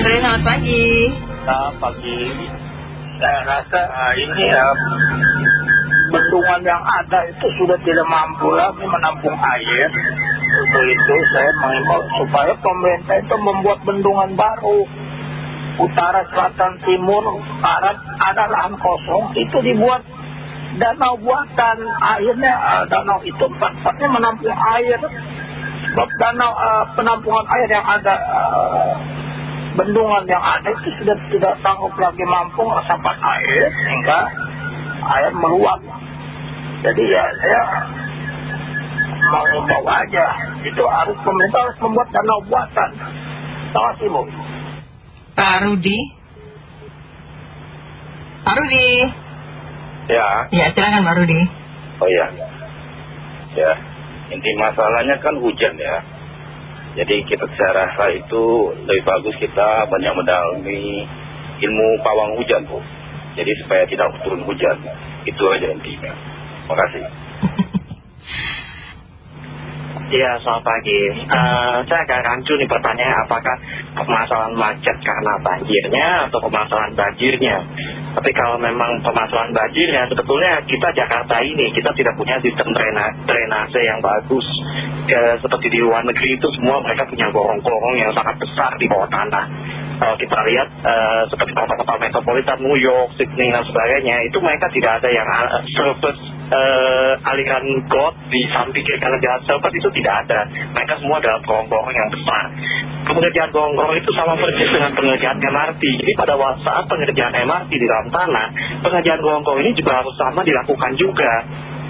Andre, selamat pagi. Selamat pagi. Saya rasa uh, ini ya bendungan yang ada itu sudah tidak mampu lagi menampung air. Untuk itu saya mengimbau supaya pemerintah itu membuat bendungan baru. Utara, selatan, timur, barat ada lahan kosong itu dibuat danau buatan airnya uh, danau itu tempatnya menampung air sebab danau penampungan air yang ada bendungan yang ada itu sudah tidak sanggup lagi mampu resapan air sehingga air meluap jadi ya saya mau bawa aja itu harus pemerintah harus membuat danau buatan terima kasih Bu Pak Rudi. Pak Rudi. Ya, Ya, silakan Pak Rudi. oh ya. Ya, inti masalahnya kan hujan ya. Jadi kita saya rasa itu lebih bagus kita banyak mendalami ilmu pawang hujan Bu. Jadi supaya tidak turun hujan. Itu aja intinya. Terima kasih. Iya, selamat pagi. Eh, saya agak rancu nih pertanyaan apakah permasalahan macet karena banjirnya atau permasalahan banjirnya. Tapi kalau memang permasalahan banjirnya, sebetulnya kita Jakarta ini, kita tidak punya sistem drena- drainase yang bagus. Ya, seperti di luar negeri itu semua mereka punya gorong-gorong yang sangat besar di bawah tanah. Kalau kita lihat eh, seperti kota-kota metropolitan New York, Sydney dan sebagainya, itu mereka tidak ada yang uh, surface eh, aliran got di samping kiri kanan jalan surface itu tidak ada. Mereka semua adalah gorong-gorong yang besar. Pengerjaan gorong-gorong itu sama persis dengan pengerjaan MRT. Jadi pada saat pengerjaan MRT di dalam tanah, pengerjaan gorong-gorong ini juga harus sama dilakukan juga.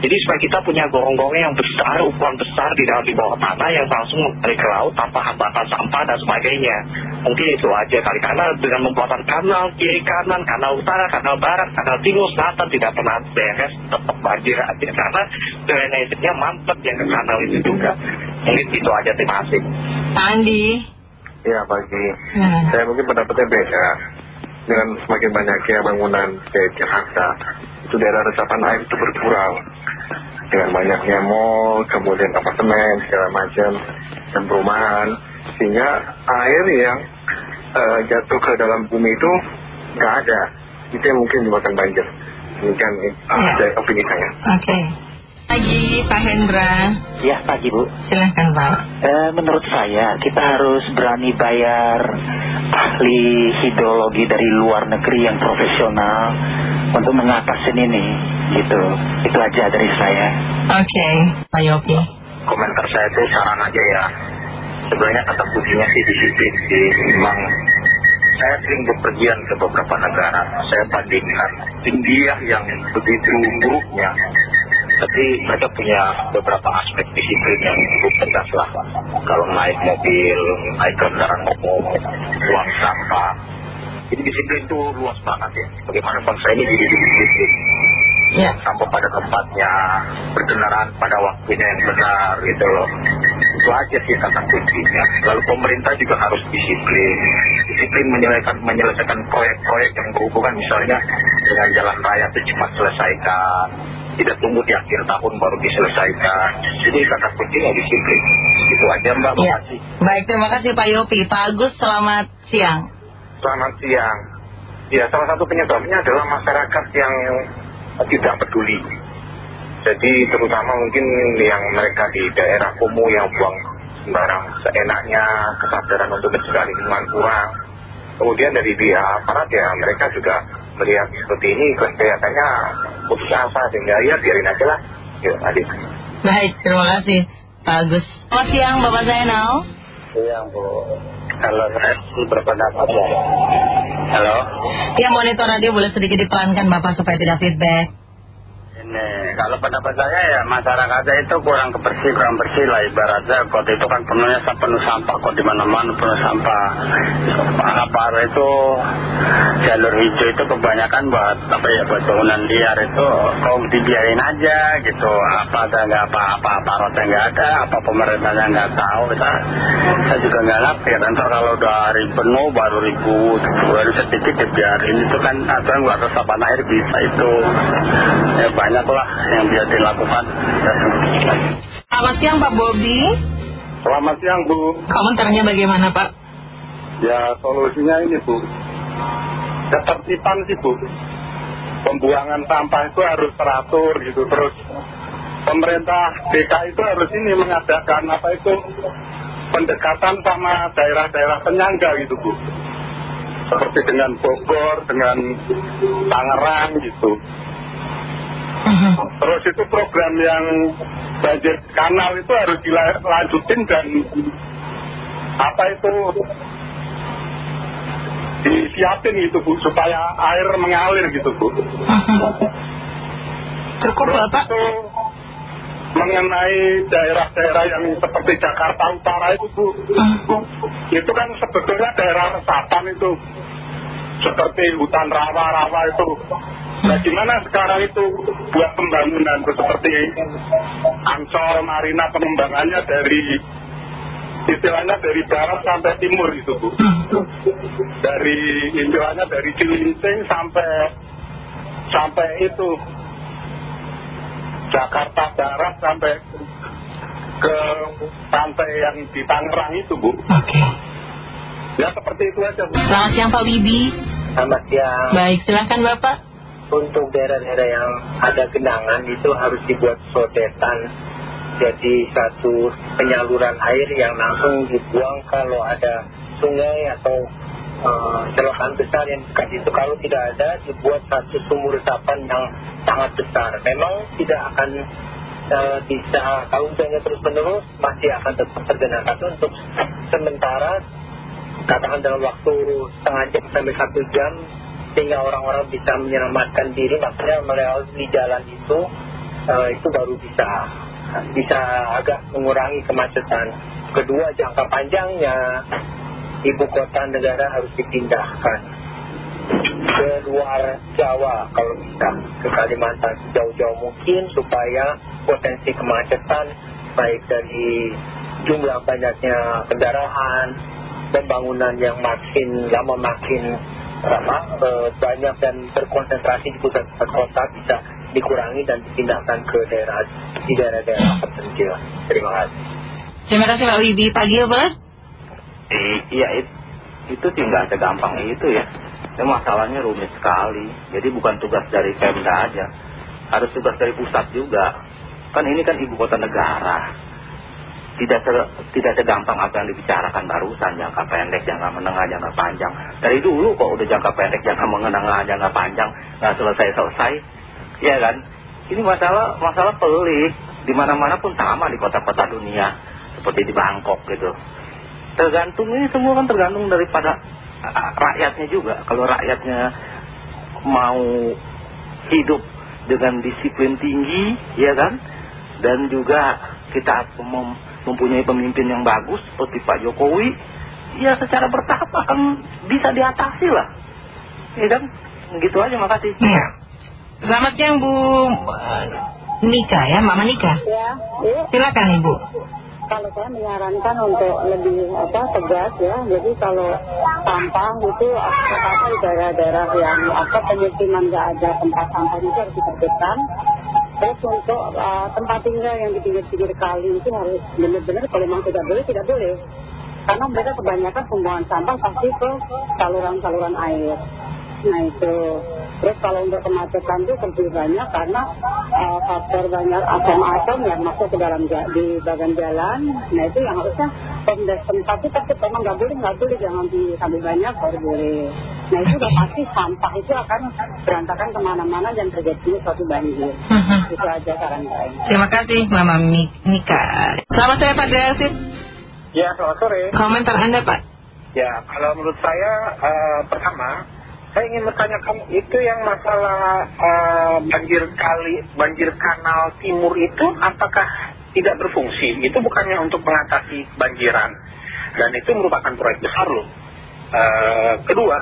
Jadi supaya kita punya gorong-gorong yang besar, ukuran besar di dalam di bawah tanah yang langsung mengalir ke laut tanpa hambatan sampah dan sebagainya. Mungkin itu aja kali karena dengan membuatan kanal kiri kanan, kanal utara, kanal barat, kanal timur, selatan tidak pernah beres, tetap banjir aja karena drainase-nya mampet yang ke kanal itu juga. Mungkin itu aja terima kasih. Andi. Ya pagi. Hmm. Saya mungkin pendapatnya beda. Dengan semakin banyaknya bangunan di Jakarta, itu daerah resapan air itu berkurang. Dengan banyaknya mall, kemudian apartemen, segala macam, dan perumahan. Sehingga air yang eh, jatuh ke dalam bumi itu nggak ada. Itu yang mungkin menyebabkan banjir. Demikian Ya. dari opini saya. Oke. Pagi Pak Hendra. Ya pagi Bu. Silahkan Pak. Eh, menurut saya kita harus berani bayar ahli hidrologi dari luar negeri yang profesional untuk mengatasin ini gitu itu aja dari saya Oke. Pak Yopi. komentar saya itu saran aja ya sebenarnya kata kuncinya sih disiplin sih memang saya sering bepergian ke beberapa negara saya bandingkan India yang begitu buruknya tapi mereka punya beberapa aspek disiplin yang cukup tegas lah. Kalau naik mobil naik kendaraan umum buang sampah jadi disiplin itu luas banget ya. Bagaimana bangsa ini dididik disiplin? Ya. sampai pada tempatnya berkendaraan pada waktunya yang benar gitu loh. Itu aja sih kata kuncinya. Lalu pemerintah juga harus disiplin. Disiplin menyelesaikan, menyelesaikan proyek-proyek yang berhubungan misalnya dengan jalan raya itu cepat selesaikan tidak tunggu di akhir tahun baru diselesaikan jadi kata kuncinya disiplin itu aja mbak Ya. Baik, terima kasih Pak Yopi. Pak Agus, selamat siang. Selamat siang. Ya, salah satu penyebabnya adalah masyarakat yang tidak peduli. Jadi terutama mungkin yang mereka di daerah kumuh yang buang sembarang seenaknya, kesadaran untuk mencegah lingkungan kurang. Kemudian dari pihak aparat ya mereka juga melihat seperti ini kelihatannya putus asa sehingga ya biarin aja lah. Yuk, adik. Baik, terima kasih Pak Agus. Selamat siang Bapak Zainal. iya bu kalau saya berpendapat ya halo Ya, monitor radio boleh sedikit dipelankan Bapak supaya tidak feedback. Ini kalau pendapat saya ya masyarakatnya itu kurang kebersih kurang bersih lah ibaratnya. Kota itu kan penuhnya penuh sampah kok di mana-mana penuh sampah. Apa itu jalur hijau itu kebanyakan buat apa ya buat bangunan liar itu kok dibiarin aja gitu. Apa ada nggak apa apa aparatnya nggak ada apa pemerintahnya nggak tahu. Kita saya juga nggak ngerti. Nanti kalau udah hari penuh baru ribut baru sedikit dibiarin. Itu kan aturan buat resapan air bisa itu. Ya banyak lah yang bisa dilakukan Selamat siang Pak Bobi. Selamat siang Bu. Komentarnya bagaimana Pak? Ya solusinya ini Bu, ketertiban sih Bu. Pembuangan sampah itu harus teratur gitu. Terus pemerintah DKI itu harus ini mengadakan apa itu pendekatan sama daerah-daerah penyangga gitu Bu. Seperti dengan Bogor, dengan Tangerang gitu. Terus itu program yang banjir kanal itu harus dilanjutin dan apa itu disiapin gitu Bu supaya air mengalir gitu Bu. Cukup Bapak? Itu mengenai daerah-daerah yang seperti Jakarta Utara itu Bu. Itu kan sebetulnya daerah resapan itu. Seperti hutan rawa-rawa itu. Nah gimana sekarang itu buat pembangunan seperti Ancol, Marina pengembangannya dari istilahnya dari barat sampai timur itu Bu. Dari istilahnya dari Cilincing sampai sampai itu Jakarta Barat sampai ke pantai yang di Tangerang itu Bu. Oke. Ya seperti itu aja Bu. Selamat siang Pak Wibi. Selamat siang. Baik, silahkan Bapak. Untuk daerah-daerah yang ada genangan itu harus dibuat sodetan. Jadi satu penyaluran air yang langsung dibuang kalau ada sungai atau uh, selokan besar yang dekat itu. Kalau tidak ada, dibuat satu sumur resapan yang sangat besar. Memang tidak akan uh, bisa, kalau hujannya terus menerus, masih akan tetap tergenang. Tapi untuk sementara, katakan dalam waktu setengah jam sampai satu jam, sehingga orang-orang bisa menyelamatkan diri, maksudnya melewati jalan itu, uh, itu baru bisa bisa agak mengurangi kemacetan. Kedua, jangka panjangnya ibu kota negara harus dipindahkan ke luar Jawa kalau bisa ke Kalimantan sejauh-jauh mungkin supaya potensi kemacetan baik dari jumlah banyaknya kendaraan pembangunan yang makin lama makin apa, eh, banyak dan berkonsentrasi di pusat-pusat kota bisa dikurangi dan dipindahkan ke daerah di daerah-daerah terpencil. Terima kasih. Terima kasih Pak Wibi. Pak Gilbert? Eh, iya it- itu sih nggak segampang itu ya. Itu masalahnya rumit sekali. Jadi bukan tugas dari Pemda aja, harus tugas dari pusat juga. Kan ini kan ibu kota negara. Tidak se- tidak segampang apa yang dibicarakan barusan jangka pendek, jangka menengah, jangka panjang. Dari dulu kok udah jangka pendek, jangka menengah, jangka panjang nggak selesai-selesai, ya kan? Ini masalah masalah pelik. Di mana-mana pun sama di kota-kota dunia, seperti di Bangkok gitu tergantung ini semua kan tergantung daripada rakyatnya juga kalau rakyatnya mau hidup dengan disiplin tinggi ya kan dan juga kita mem mempunyai pemimpin yang bagus seperti Pak Jokowi ya secara bertahap akan bisa diatasi lah ya kan gitu aja makasih Iya. Selamat siang Bu Nika ya, Mama Nika. Ya, ya. Silakan Ibu. Kalau saya menyarankan untuk lebih apa tegas ya, jadi kalau sampah itu apa di daerah-daerah yang apa pemukiman nggak ada tempat sampah itu harus ditertibkan. Terus untuk uh, tempat tinggal yang di pinggir-pinggir kali itu harus benar-benar kalau memang tidak boleh tidak boleh. Karena mereka kebanyakan pembuangan sampah pasti ke saluran-saluran air. Nah itu. Terus kalau untuk kemacetan itu lebih banyak karena uh, faktor banyak atom-atom yang masuk ke dalam di bagian jalan. Nah itu yang harusnya pemda tempat itu tapi memang nggak boleh nggak boleh jangan diambil banyak baru boleh. Nah itu udah pasti sampah itu akan berantakan ke mana-mana dan terjadi suatu banjir. Itu aja saran saya. Terima kasih Mama Mi- Nika. Selamat sore Pak Delsit. Ya selamat sore. Komentar Anda Pak. Ya, kalau menurut saya eh, pertama, saya ingin bertanyakan itu yang masalah eh, banjir kali, banjir kanal timur itu apakah tidak berfungsi? Itu bukannya untuk mengatasi banjiran dan itu merupakan proyek besar loh. Eh, kedua,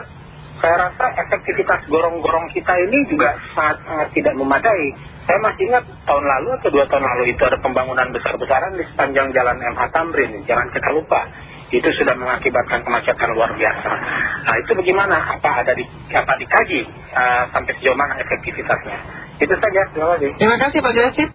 saya rasa efektivitas gorong-gorong kita ini juga sangat, sangat tidak memadai. Saya masih ingat tahun lalu atau dua tahun lalu itu ada pembangunan besar-besaran di sepanjang jalan MH Tamrin. Jangan kita lupa. Itu sudah mengakibatkan kemacetan luar biasa. Nah itu bagaimana? Apa ada di, apa dikaji eh, sampai sejauh mana efektivitasnya? Itu saja. Terima kasih. Terima kasih Pak Delsit.